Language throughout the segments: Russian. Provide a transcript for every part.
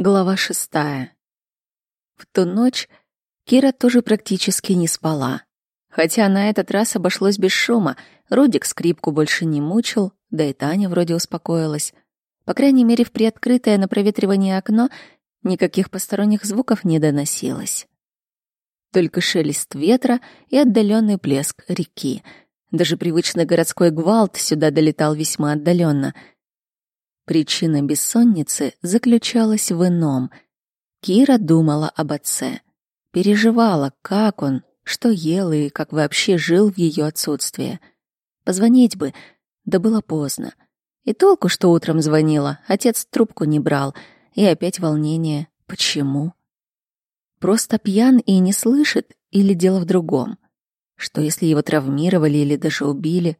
Глава шестая. В ту ночь Кира тоже практически не спала. Хотя на этот раз обошлось без шума, Рудик скрипку больше не мучил, да и Таня вроде успокоилась. По крайней мере, в приоткрытое на проветривание окно никаких посторонних звуков не доносилось. Только шелест ветра и отдаленный плеск реки. Даже привычный городской гвалт сюда долетал весьма отдаленно — Причина бессонницы заключалась в ином. Кира думала об отце. Переживала, как он, что ел и как вообще жил в ее отсутствие. Позвонить бы, да было поздно. И толку, что утром звонила, отец трубку не брал. И опять волнение. Почему? Просто пьян и не слышит, или дело в другом? Что если его травмировали или даже убили?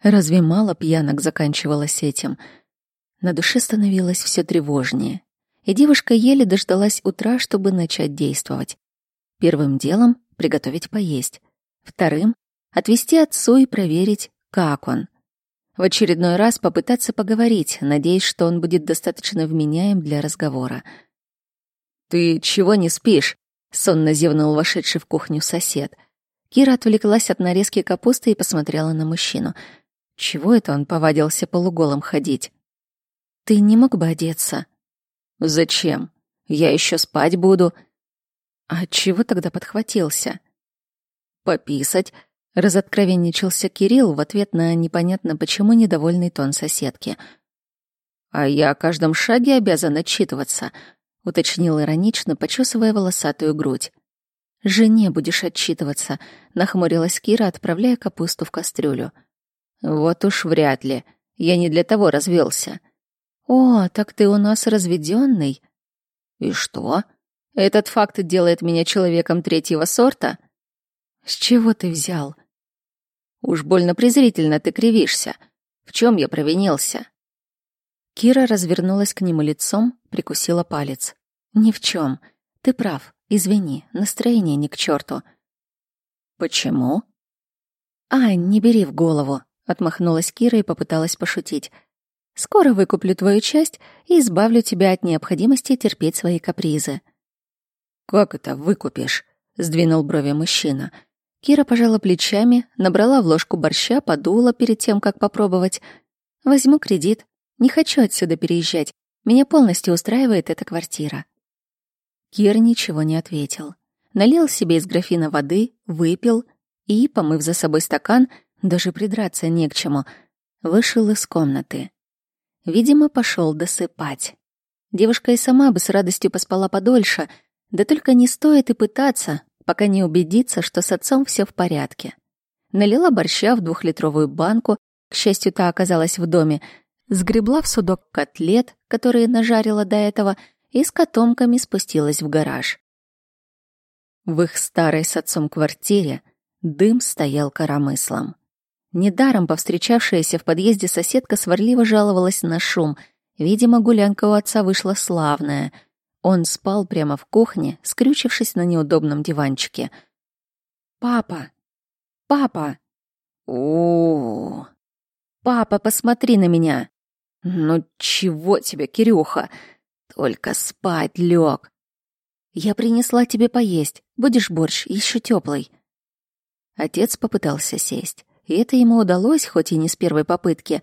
Разве мало пьянок заканчивалось этим — на душе становилось все тревожнее, и девушка еле дождалась утра, чтобы начать действовать. Первым делом — приготовить поесть. Вторым — отвезти отцу и проверить, как он. В очередной раз попытаться поговорить, надеясь, что он будет достаточно вменяем для разговора. «Ты чего не спишь?» — сонно зевнул вошедший в кухню сосед. Кира отвлеклась от нарезки капусты и посмотрела на мужчину. Чего это он повадился полуголым ходить? Ты не мог бы одеться? Зачем? Я еще спать буду. А чего тогда подхватился? Пописать. Разоткровенничался Кирилл в ответ на непонятно почему недовольный тон соседки. «А я о каждом шаге обязан отчитываться», — уточнил иронично, почесывая волосатую грудь. «Жене будешь отчитываться», — нахмурилась Кира, отправляя капусту в кастрюлю. «Вот уж вряд ли. Я не для того развелся. «О, так ты у нас разведенный. «И что? Этот факт делает меня человеком третьего сорта?» «С чего ты взял?» «Уж больно презрительно ты кривишься. В чем я провинился?» Кира развернулась к нему лицом, прикусила палец. «Ни в чем. Ты прав. Извини, настроение ни к черту. «Почему?» «Ай, не бери в голову», — отмахнулась Кира и попыталась пошутить. Скоро выкуплю твою часть и избавлю тебя от необходимости терпеть свои капризы». «Как это выкупишь?» — сдвинул брови мужчина. Кира пожала плечами, набрала в ложку борща, подула перед тем, как попробовать. «Возьму кредит. Не хочу отсюда переезжать. Меня полностью устраивает эта квартира». Кир ничего не ответил. Налил себе из графина воды, выпил и, помыв за собой стакан, даже придраться не к чему, вышел из комнаты. Видимо, пошел досыпать. Девушка и сама бы с радостью поспала подольше, да только не стоит и пытаться, пока не убедится, что с отцом все в порядке. Налила борща в двухлитровую банку, к счастью, та оказалась в доме, сгребла в судок котлет, которые нажарила до этого, и с котомками спустилась в гараж. В их старой с отцом квартире дым стоял коромыслом. Недаром повстречавшаяся в подъезде соседка сварливо жаловалась на шум. Видимо, гулянка у отца вышла славная. Он спал прямо в кухне, скрючившись на неудобном диванчике. «Папа! Папа!» «О, Папа, посмотри на меня!» «Ну чего тебе, Кирюха? Только спать лег. Я принесла тебе поесть. Будешь борщ, еще теплый. Отец попытался сесть и это ему удалось, хоть и не с первой попытки.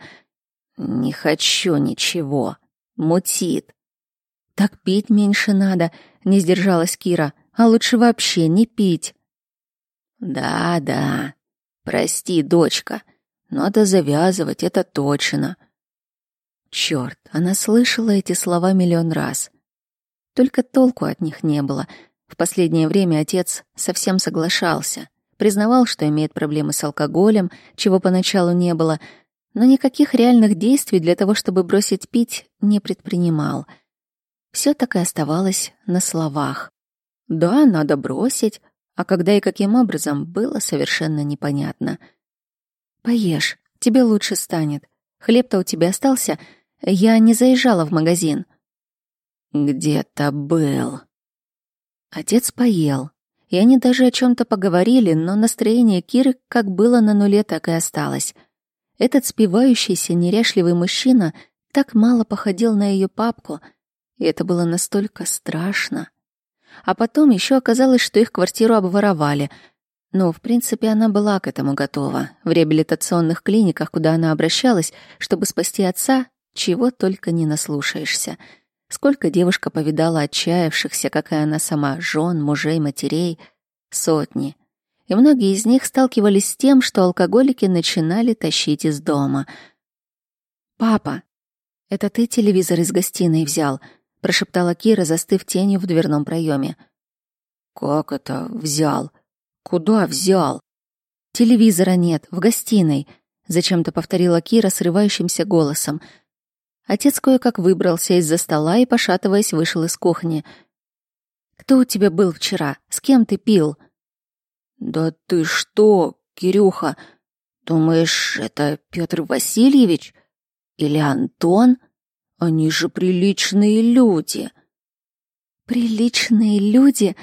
«Не хочу ничего. Мутит». «Так пить меньше надо», — не сдержалась Кира. «А лучше вообще не пить». «Да-да. Прости, дочка. Надо завязывать, это точно». Черт, она слышала эти слова миллион раз. Только толку от них не было. В последнее время отец совсем соглашался признавал, что имеет проблемы с алкоголем, чего поначалу не было, но никаких реальных действий для того, чтобы бросить пить, не предпринимал. Все так и оставалось на словах. Да, надо бросить, а когда и каким образом, было совершенно непонятно. «Поешь, тебе лучше станет. Хлеб-то у тебя остался. Я не заезжала в магазин». «Где-то был». Отец поел, и они даже о чем то поговорили, но настроение Киры как было на нуле, так и осталось. Этот спивающийся, неряшливый мужчина так мало походил на ее папку, И это было настолько страшно. А потом еще оказалось, что их квартиру обворовали. Но, в принципе, она была к этому готова. В реабилитационных клиниках, куда она обращалась, чтобы спасти отца, чего только не наслушаешься. Сколько девушка повидала отчаявшихся, как и она сама, жен, мужей, матерей. Сотни. И многие из них сталкивались с тем, что алкоголики начинали тащить из дома. «Папа, это ты телевизор из гостиной взял?» — прошептала Кира, застыв тенью в дверном проеме. «Как это взял? Куда взял?» «Телевизора нет, в гостиной», — зачем-то повторила Кира срывающимся голосом. Отец кое-как выбрался из-за стола и, пошатываясь, вышел из кухни. «Кто у тебя был вчера? С кем ты пил?» «Да ты что, Кирюха? Думаешь, это Петр Васильевич? Или Антон?» Они же приличные люди. Приличные люди,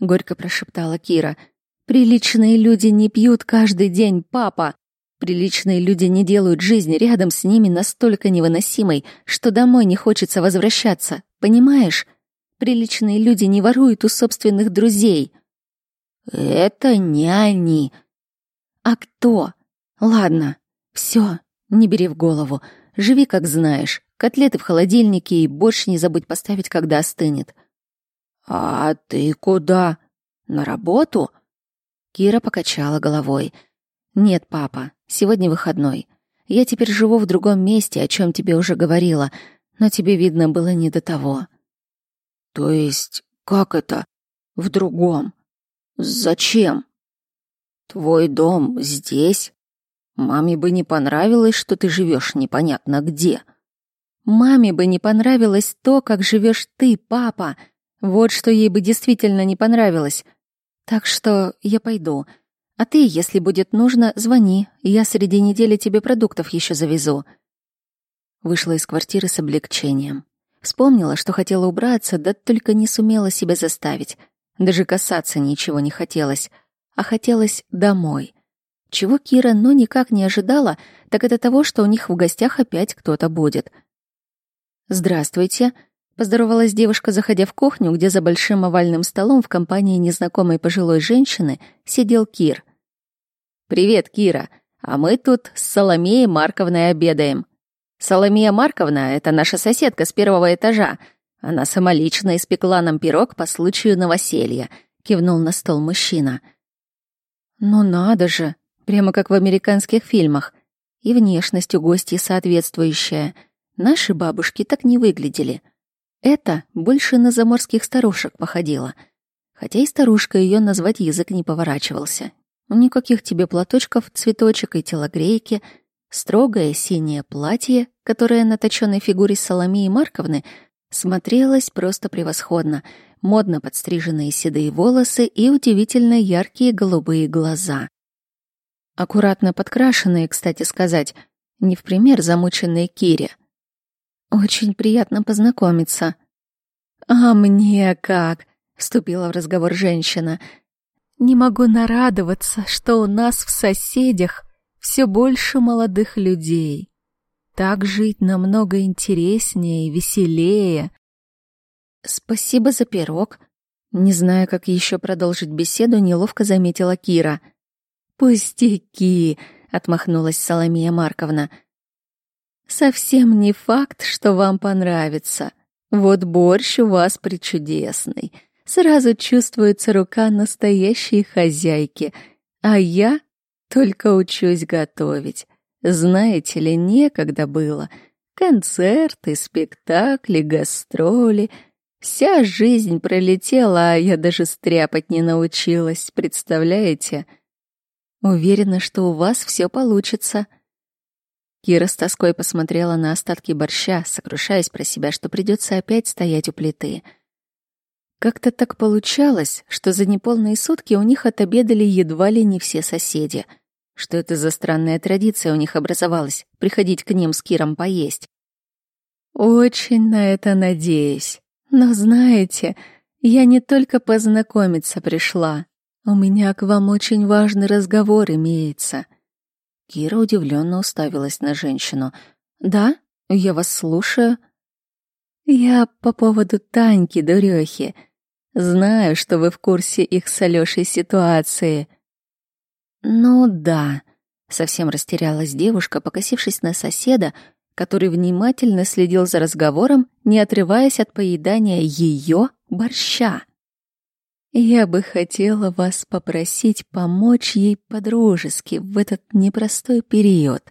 горько прошептала Кира. Приличные люди не пьют каждый день, папа. Приличные люди не делают жизнь рядом с ними настолько невыносимой, что домой не хочется возвращаться. Понимаешь? Приличные люди не воруют у собственных друзей. Это не они. А кто? Ладно, все, не бери в голову. Живи как знаешь. Котлеты в холодильнике и борщ не забудь поставить, когда остынет. А ты куда? На работу? Кира покачала головой. Нет, папа, сегодня выходной. Я теперь живу в другом месте, о чем тебе уже говорила, но тебе видно было не до того. То есть, как это в другом? Зачем? Твой дом здесь? Маме бы не понравилось, что ты живешь непонятно где. Маме бы не понравилось то, как живешь ты, папа. Вот что ей бы действительно не понравилось. Так что я пойду. А ты, если будет нужно, звони. Я среди недели тебе продуктов еще завезу. Вышла из квартиры с облегчением. Вспомнила, что хотела убраться, да только не сумела себя заставить. Даже касаться ничего не хотелось, а хотелось домой. Чего Кира, но никак не ожидала, так это того, что у них в гостях опять кто-то будет — «Здравствуйте», — поздоровалась девушка, заходя в кухню, где за большим овальным столом в компании незнакомой пожилой женщины сидел Кир. «Привет, Кира. А мы тут с Соломеей Марковной обедаем. Соломея Марковна — это наша соседка с первого этажа. Она самолично испекла нам пирог по случаю новоселья», — кивнул на стол мужчина. «Ну надо же, прямо как в американских фильмах. И внешность у гостей соответствующая — Наши бабушки так не выглядели. Это больше на заморских старушек походило. Хотя и старушка ее назвать язык не поворачивался. Никаких тебе платочков, цветочек и телогрейки. Строгое синее платье, которое на точенной фигуре Соломеи Марковны смотрелось просто превосходно. Модно подстриженные седые волосы и удивительно яркие голубые глаза. Аккуратно подкрашенные, кстати сказать, не в пример замученной Кире — очень приятно познакомиться. А мне как? вступила в разговор женщина. Не могу нарадоваться, что у нас в соседях все больше молодых людей. Так жить намного интереснее и веселее. Спасибо за пирог. Не зная, как еще продолжить беседу, неловко заметила Кира. Пустяки, отмахнулась Соломия Марковна. Совсем не факт, что вам понравится. Вот борщ у вас причудесный. Сразу чувствуется рука настоящей хозяйки, а я только учусь готовить. Знаете ли, некогда было. Концерты, спектакли, гастроли. Вся жизнь пролетела, а я даже стряпать не научилась, представляете? Уверена, что у вас все получится. Кира с тоской посмотрела на остатки борща, сокрушаясь про себя, что придется опять стоять у плиты. Как-то так получалось, что за неполные сутки у них отобедали едва ли не все соседи. Что это за странная традиция у них образовалась — приходить к ним с Киром поесть? Очень на это надеюсь. Но знаете, я не только познакомиться пришла. У меня к вам очень важный разговор имеется. Кира удивленно уставилась на женщину. «Да, я вас слушаю». Я по поводу Таньки, дурехи. Знаю, что вы в курсе их с Алёшей ситуации. Ну да, совсем растерялась девушка, покосившись на соседа, который внимательно следил за разговором, не отрываясь от поедания ее борща. Я бы хотела вас попросить помочь ей по-дружески в этот непростой период.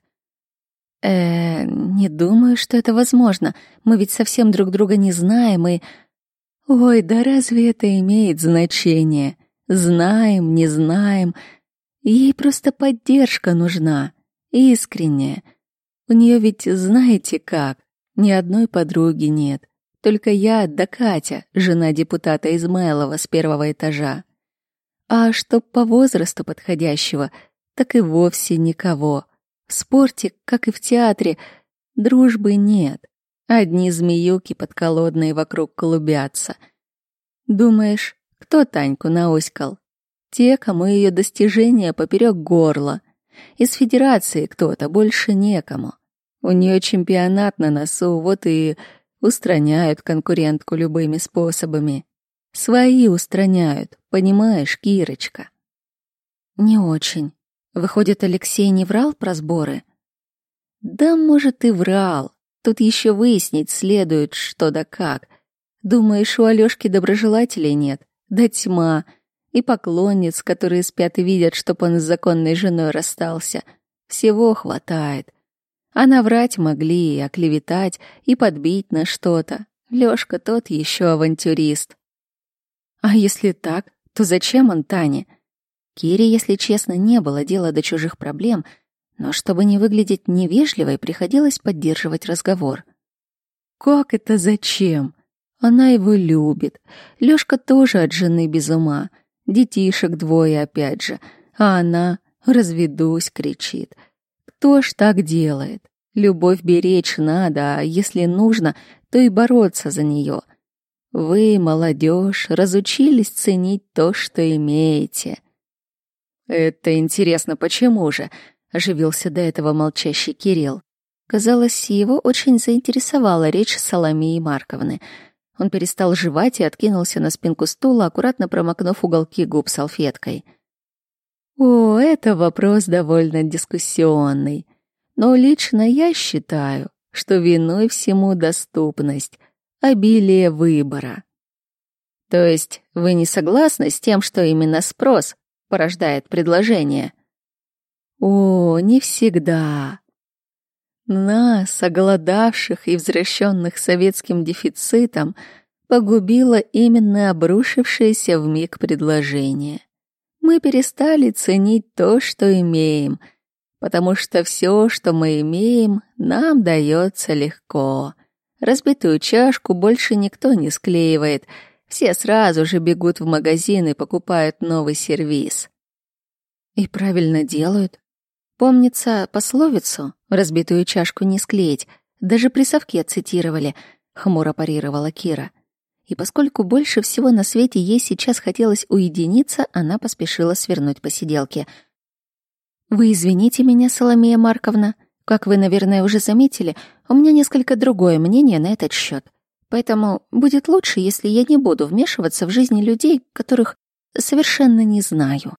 Э, не думаю, что это возможно. Мы ведь совсем друг друга не знаем и... Ой, да разве это имеет значение? Знаем, не знаем. Ей просто поддержка нужна. Искренняя. У нее ведь знаете как? Ни одной подруги нет. Только я да Катя, жена депутата Измайлова с первого этажа. А чтоб по возрасту подходящего, так и вовсе никого. В спорте, как и в театре, дружбы нет. Одни змеюки подколодные вокруг клубятся. Думаешь, кто Таньку наоськал? Те, кому ее достижения поперек горла. Из федерации кто-то, больше некому. У нее чемпионат на носу, вот и устраняют конкурентку любыми способами. Свои устраняют, понимаешь, Кирочка? Не очень. Выходит, Алексей не врал про сборы? Да, может, и врал. Тут еще выяснить следует, что да как. Думаешь, у Алёшки доброжелателей нет? Да тьма. И поклонниц, которые спят и видят, чтоб он с законной женой расстался. Всего хватает. А наврать могли, и оклеветать, и подбить на что-то. Лёшка тот еще авантюрист. А если так, то зачем он Тане? Кире, если честно, не было дела до чужих проблем, но чтобы не выглядеть невежливой, приходилось поддерживать разговор. Как это зачем? Она его любит. Лёшка тоже от жены без ума. Детишек двое опять же. А она «разведусь» кричит. Кто ж так делает? Любовь беречь надо, а если нужно, то и бороться за нее. Вы, молодежь, разучились ценить то, что имеете. Это интересно, почему же? Оживился до этого молчащий Кирилл. Казалось, его очень заинтересовала речь Соломеи Марковны. Он перестал жевать и откинулся на спинку стула, аккуратно промокнув уголки губ салфеткой. О, это вопрос довольно дискуссионный. Но лично я считаю, что виной всему доступность, обилие выбора. То есть вы не согласны с тем, что именно спрос порождает предложение? О, не всегда. Нас, оголодавших и возвращенных советским дефицитом, погубило именно обрушившееся в миг предложение. Мы перестали ценить то, что имеем, потому что все, что мы имеем, нам дается легко. Разбитую чашку больше никто не склеивает, все сразу же бегут в магазин и покупают новый сервиз. И правильно делают. Помнится пословицу «разбитую чашку не склеить», даже при совке цитировали, хмуро парировала Кира. И поскольку больше всего на свете ей сейчас хотелось уединиться, она поспешила свернуть посиделки. «Вы извините меня, Соломея Марковна. Как вы, наверное, уже заметили, у меня несколько другое мнение на этот счет. Поэтому будет лучше, если я не буду вмешиваться в жизни людей, которых совершенно не знаю».